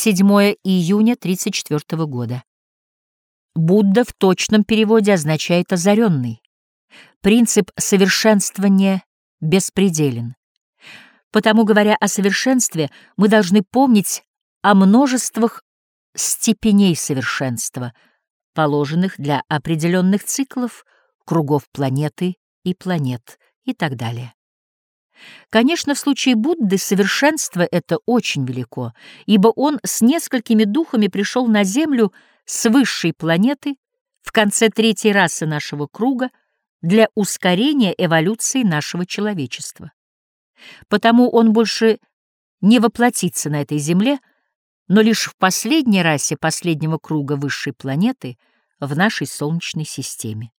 7 июня 34 года. Будда в точном переводе означает «озаренный». Принцип совершенствования беспределен. Потому, говоря о совершенстве, мы должны помнить о множествах степеней совершенства, положенных для определенных циклов, кругов планеты и планет и так далее. Конечно, в случае Будды совершенство это очень велико, ибо он с несколькими духами пришел на Землю с высшей планеты в конце третьей расы нашего круга для ускорения эволюции нашего человечества. Потому он больше не воплотится на этой Земле, но лишь в последней расе последнего круга высшей планеты в нашей Солнечной системе.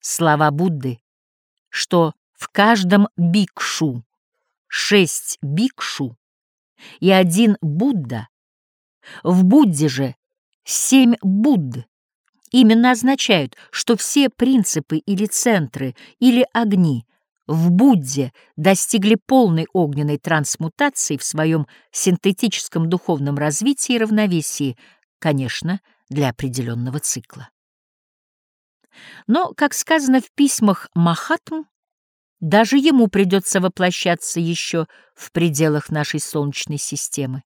Слова Будды, что в каждом бикшу. Шесть бикшу и один Будда, в Будде же семь Будд, именно означают, что все принципы или центры или огни в Будде достигли полной огненной трансмутации в своем синтетическом духовном развитии и равновесии, конечно, для определенного цикла. Но, как сказано в письмах Махатм, даже ему придется воплощаться еще в пределах нашей Солнечной системы.